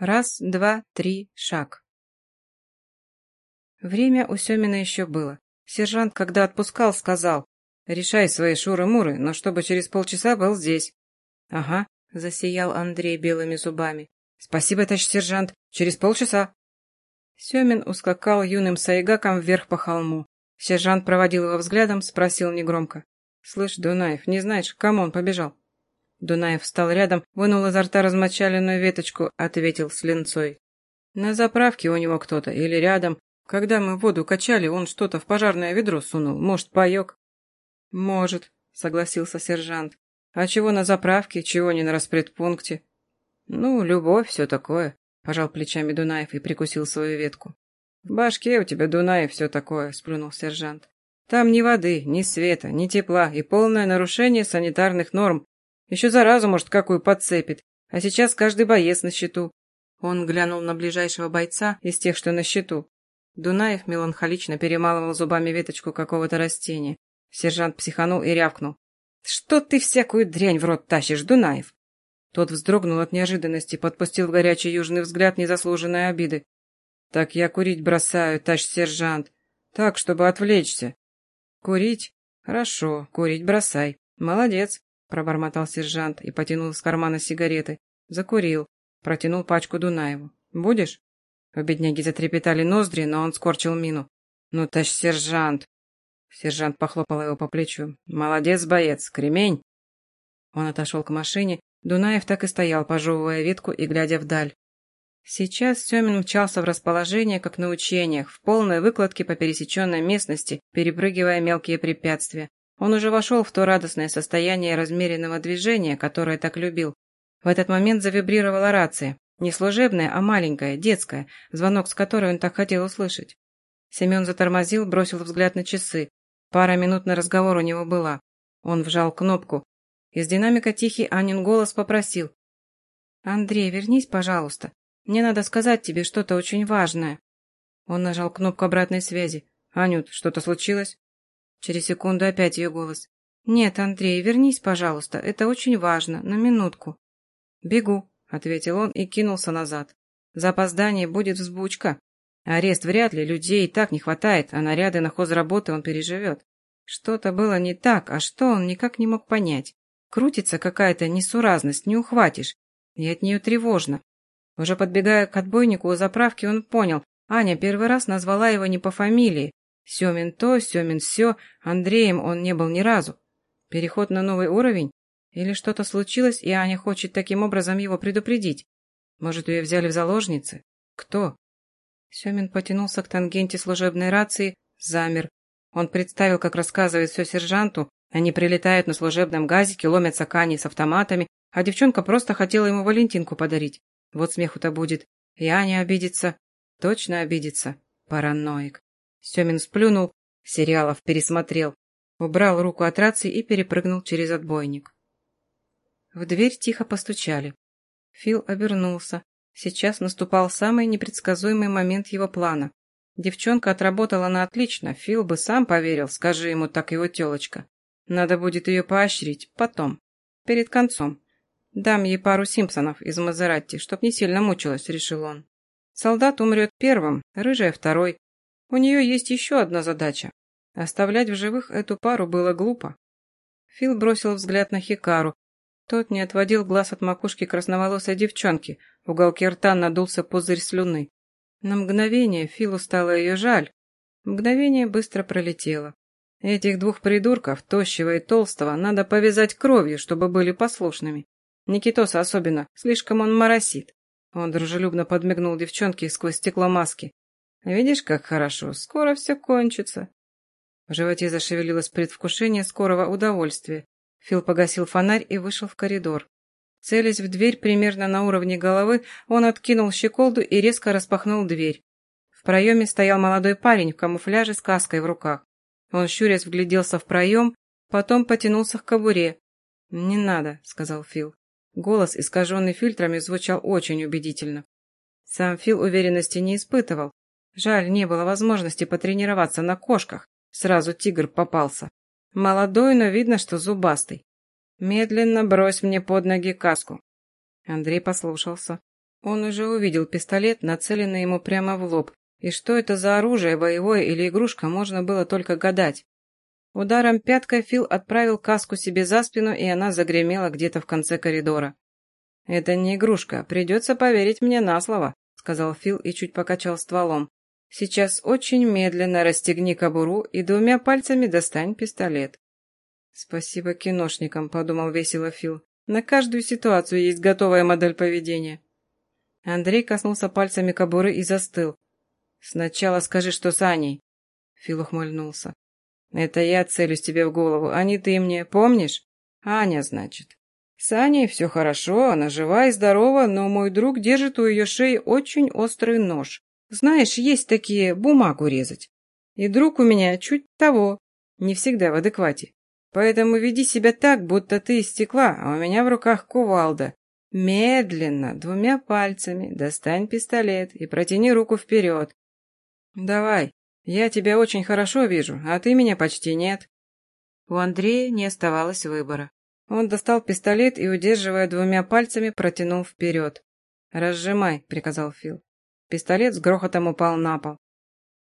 Раз, два, три, шаг. Время у Семина еще было. Сержант, когда отпускал, сказал, «Решай свои шуры-муры, но чтобы через полчаса был здесь». «Ага», — засиял Андрей белыми зубами. «Спасибо, товарищ сержант, через полчаса». Семин ускакал юным сайгаком вверх по холму. Сержант проводил его взглядом, спросил негромко. «Слышь, Дунаев, не знаешь, к кому он побежал?» Дунаев встал рядом, вынул изо рта размочаленную веточку, ответил с линцой. «На заправке у него кто-то или рядом. Когда мы воду качали, он что-то в пожарное ведро сунул. Может, паек?» «Может», — согласился сержант. «А чего на заправке, чего не на распредпункте?» «Ну, любовь, все такое», — пожал плечами Дунаев и прикусил свою ветку. «В башке у тебя, Дунаев, все такое», — сплюнул сержант. «Там ни воды, ни света, ни тепла и полное нарушение санитарных норм, еще заразу, может, какую подцепит. А сейчас каждый боец на счету. Он глянул на ближайшего бойца из тех, что на счету. Дунаев меланхолично перемалывал зубами веточку какого-то растения. Сержант психанул и рявкнул. «Что ты всякую дрянь в рот тащишь, Дунаев?» Тот вздрогнул от неожиданности, подпустил в горячий южный взгляд незаслуженной обиды. «Так я курить бросаю, тащ сержант. Так, чтобы отвлечься». «Курить? Хорошо, курить бросай. Молодец пробормотал сержант и потянул из кармана сигареты. Закурил. Протянул пачку Дунаеву. «Будешь?» У бедняги затрепетали ноздри, но он скорчил мину. «Ну, тащ, сержант!» Сержант похлопал его по плечу. «Молодец, боец! Кремень!» Он отошел к машине. Дунаев так и стоял, пожевывая ветку и глядя вдаль. Сейчас Семин мчался в расположение, как на учениях, в полной выкладке по пересеченной местности, перепрыгивая мелкие препятствия. Он уже вошел в то радостное состояние размеренного движения, которое так любил. В этот момент завибрировала рация. Не служебная, а маленькая, детская, звонок с которой он так хотел услышать. Семен затормозил, бросил взгляд на часы. Пара минут на разговор у него была. Он вжал кнопку. Из динамика тихий Анин голос попросил. «Андрей, вернись, пожалуйста. Мне надо сказать тебе что-то очень важное». Он нажал кнопку обратной связи. «Анют, что-то случилось?» Через секунду опять ее голос. «Нет, Андрей, вернись, пожалуйста, это очень важно, на минутку». «Бегу», — ответил он и кинулся назад. «За опоздание будет взбучка. Арест вряд ли, людей и так не хватает, а наряды на хозработы он переживет. Что-то было не так, а что он никак не мог понять. Крутится какая-то несуразность, не ухватишь. И от нее тревожно. Уже подбегая к отбойнику у заправки, он понял, Аня первый раз назвала его не по фамилии, Семин то, Семин все, Андреем он не был ни разу. Переход на новый уровень? Или что-то случилось, и Аня хочет таким образом его предупредить? Может, ее взяли в заложницы? Кто? Семин потянулся к тангенте служебной рации, замер. Он представил, как рассказывает все сержанту, они прилетают на служебном газике, ломятся к Ане с автоматами, а девчонка просто хотела ему Валентинку подарить. Вот смеху-то будет. И Аня обидится. Точно обидится. Параноик. Семин сплюнул, сериалов пересмотрел, убрал руку от рации и перепрыгнул через отбойник. В дверь тихо постучали. Фил обернулся. Сейчас наступал самый непредсказуемый момент его плана. Девчонка отработала на отлично, Фил бы сам поверил, скажи ему так его телочка. Надо будет ее поощрить, потом, перед концом. Дам ей пару Симпсонов из Мазератти, чтоб не сильно мучилась, решил он. Солдат умрет первым, рыжая второй, у нее есть еще одна задача. Оставлять в живых эту пару было глупо. Фил бросил взгляд на Хикару. Тот не отводил глаз от макушки красноволосой девчонки. В уголке рта надулся пузырь слюны. На мгновение Филу стало ее жаль. Мгновение быстро пролетело. Этих двух придурков, тощего и толстого, надо повязать кровью, чтобы были послушными. Никитоса особенно, слишком он моросит. Он дружелюбно подмигнул девчонке сквозь стекло маски. Видишь, как хорошо, скоро все кончится. В животе зашевелилось предвкушение скорого удовольствия. Фил погасил фонарь и вышел в коридор. Целясь в дверь примерно на уровне головы, он откинул щеколду и резко распахнул дверь. В проеме стоял молодой парень в камуфляже с каской в руках. Он щурясь вгляделся в проем, потом потянулся к кобуре. «Не надо», — сказал Фил. Голос, искаженный фильтрами, звучал очень убедительно. Сам Фил уверенности не испытывал, Жаль, не было возможности потренироваться на кошках. Сразу тигр попался. Молодой, но видно, что зубастый. Медленно брось мне под ноги каску. Андрей послушался. Он уже увидел пистолет, нацеленный ему прямо в лоб, и что это за оружие, боевое или игрушка, можно было только гадать. Ударом пяткой Фил отправил каску себе за спину, и она загремела где-то в конце коридора. «Это не игрушка, придется поверить мне на слово», — сказал Фил и чуть покачал стволом. «Сейчас очень медленно расстегни кобуру и двумя пальцами достань пистолет». «Спасибо киношникам», — подумал весело Фил. «На каждую ситуацию есть готовая модель поведения». Андрей коснулся пальцами кобуры и застыл. «Сначала скажи, что с Аней». Фил ухмыльнулся. Это я целюсь тебе в голову, а не ты мне, помнишь? Аня, значит. С Аней все хорошо, она жива и здорова, но мой друг держит у ее шеи очень острый нож. Знаешь, есть такие, бумагу резать. И друг у меня чуть того, не всегда в адеквате. Поэтому веди себя так, будто ты из стекла, а у меня в руках кувалда. Медленно, двумя пальцами, достань пистолет и протяни руку вперед. Давай, я тебя очень хорошо вижу, а ты меня почти нет». У Андрея не оставалось выбора. Он достал пистолет и, удерживая двумя пальцами, протянул вперед. «Разжимай», — приказал Фил. Пистолет с грохотом упал на пол.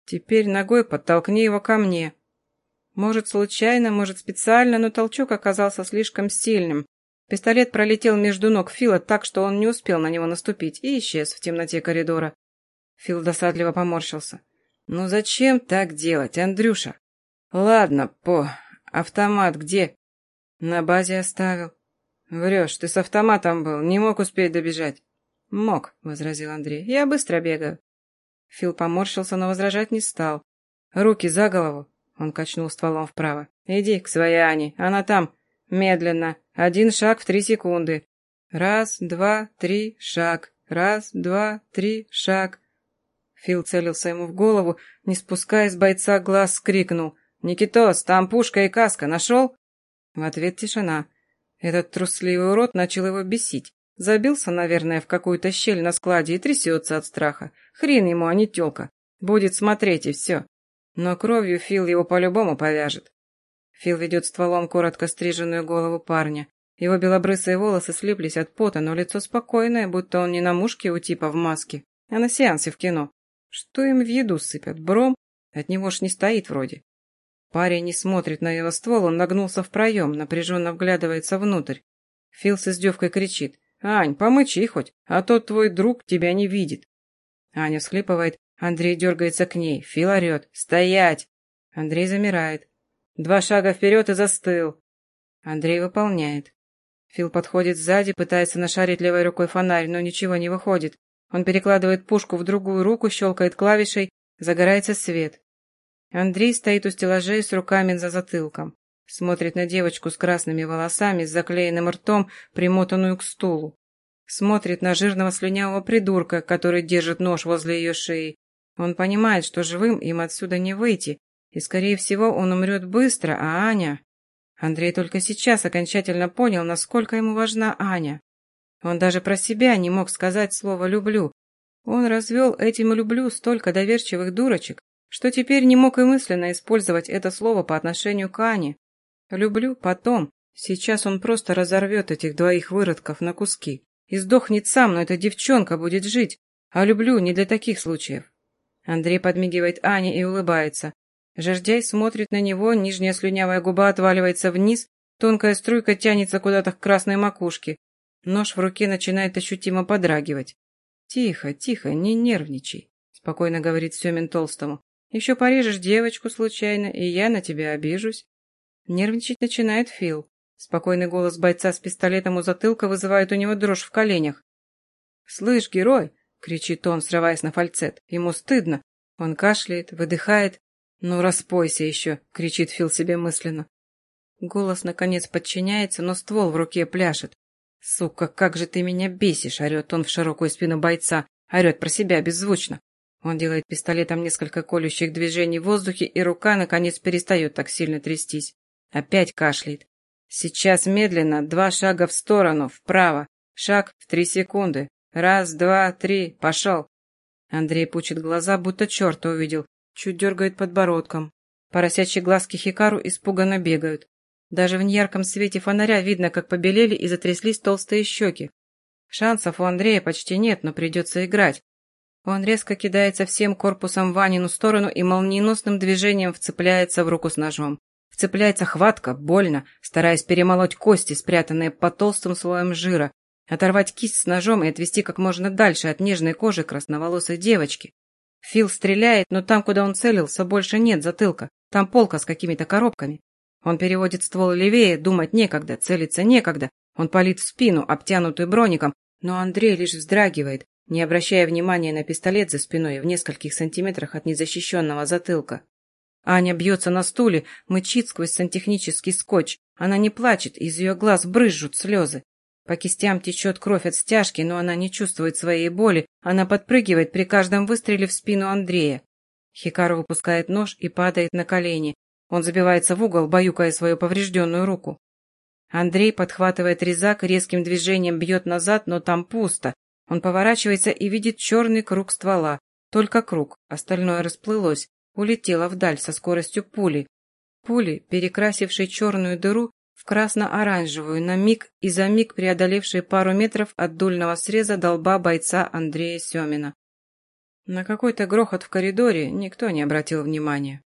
«Теперь ногой подтолкни его ко мне». Может, случайно, может, специально, но толчок оказался слишком сильным. Пистолет пролетел между ног Фила так, что он не успел на него наступить и исчез в темноте коридора. Фил досадливо поморщился. «Ну зачем так делать, Андрюша?» «Ладно, по... Автомат где?» «На базе оставил». «Врешь, ты с автоматом был, не мог успеть добежать». «Мог», — возразил Андрей. «Я быстро бегаю». Фил поморщился, но возражать не стал. «Руки за голову!» — он качнул стволом вправо. «Иди к своей Ане, она там. Медленно. Один шаг в три секунды. Раз, два, три, шаг. Раз, два, три, шаг. Фил целился ему в голову, не спуская с бойца глаз, крикнул. «Никитос, там пушка и каска, нашел?» В ответ тишина. Этот трусливый урод начал его бесить. Забился, наверное, в какую-то щель на складе и трясется от страха. Хрен ему, а не тёлка. Будет смотреть и все. Но кровью Фил его по-любому повяжет. Фил ведет стволом коротко стриженную голову парня. Его белобрысые волосы слиплись от пота, но лицо спокойное, будто он не на мушке у типа в маске, а на сеансе в кино. Что им в еду сыпят? Бром? От него ж не стоит вроде. Парень не смотрит на его ствол, он нагнулся в проем, напряженно вглядывается внутрь. Фил с издевкой кричит. «Ань, помычи хоть, а то твой друг тебя не видит». Аня всхлипывает, Андрей дергается к ней. Фил орет. «Стоять!» Андрей замирает. Два шага вперед и застыл. Андрей выполняет. Фил подходит сзади, пытается нашарить левой рукой фонарь, но ничего не выходит. Он перекладывает пушку в другую руку, щелкает клавишей, загорается свет. Андрей стоит у стеллажей с руками за затылком. Смотрит на девочку с красными волосами, с заклеенным ртом, примотанную к стулу. Смотрит на жирного слюнявого придурка, который держит нож возле ее шеи. Он понимает, что живым им отсюда не выйти, и, скорее всего, он умрет быстро, а Аня... Андрей только сейчас окончательно понял, насколько ему важна Аня. Он даже про себя не мог сказать слово «люблю». Он развел этим «люблю» столько доверчивых дурочек, что теперь не мог и мысленно использовать это слово по отношению к Ане. «Люблю потом». Сейчас он просто разорвет этих двоих выродков на куски. И сдохнет сам, но эта девчонка будет жить. А люблю не для таких случаев. Андрей подмигивает Ане и улыбается. Жертяй смотрит на него, нижняя слюнявая губа отваливается вниз, тонкая струйка тянется куда-то к красной макушке, Нож в руке начинает ощутимо подрагивать. «Тихо, тихо, не нервничай», — спокойно говорит Семин Толстому. «Еще порежешь девочку случайно, и я на тебя обижусь». Нервничать начинает Фил. Спокойный голос бойца с пистолетом у затылка вызывает у него дрожь в коленях. «Слышь, герой!» — кричит он, срываясь на фальцет. Ему стыдно. Он кашляет, выдыхает. «Ну, распойся еще!» — кричит Фил себе мысленно. Голос, наконец, подчиняется, но ствол в руке пляшет. «Сука, как же ты меня бесишь!» — орет он в широкую спину бойца. Орет про себя беззвучно. Он делает пистолетом несколько колющих движений в воздухе, и рука, наконец, перестает так сильно трястись. Опять кашляет. Сейчас медленно, два шага в сторону, вправо. Шаг в три секунды. Раз, два, три, пошел. Андрей пучит глаза, будто черта увидел. Чуть дергает подбородком. Поросячьи глазки Хикару испуганно бегают. Даже в неярком свете фонаря видно, как побелели и затряслись толстые щеки. Шансов у Андрея почти нет, но придется играть. Он резко кидается всем корпусом в Ванину сторону и молниеносным движением вцепляется в руку с ножом. Вцепляется хватко, больно, стараясь перемолоть кости, спрятанные под толстым слоем жира, оторвать кисть с ножом и отвести как можно дальше от нежной кожи красноволосой девочки. Фил стреляет, но там, куда он целился, больше нет затылка. Там полка с какими-то коробками. Он переводит ствол левее, думать некогда, целиться некогда. Он палит в спину, обтянутую броником, но Андрей лишь вздрагивает, не обращая внимания на пистолет за спиной в нескольких сантиметрах от незащищенного затылка. Аня бьется на стуле, мычит сквозь сантехнический скотч. Она не плачет, из ее глаз брызжут слезы. По кистям течет кровь от стяжки, но она не чувствует своей боли. Она подпрыгивает при каждом выстреле в спину Андрея. Хикару выпускает нож и падает на колени. Он забивается в угол, баюкая свою поврежденную руку. Андрей подхватывает резак, резким движением бьет назад, но там пусто. Он поворачивается и видит черный круг ствола. Только круг, остальное расплылось, улетело вдаль со скоростью пули. Пули, перекрасившей черную дыру в красно-оранжевую, на миг и за миг преодолевшие пару метров от дульного среза долба бойца Андрея Семина. На какой-то грохот в коридоре никто не обратил внимания.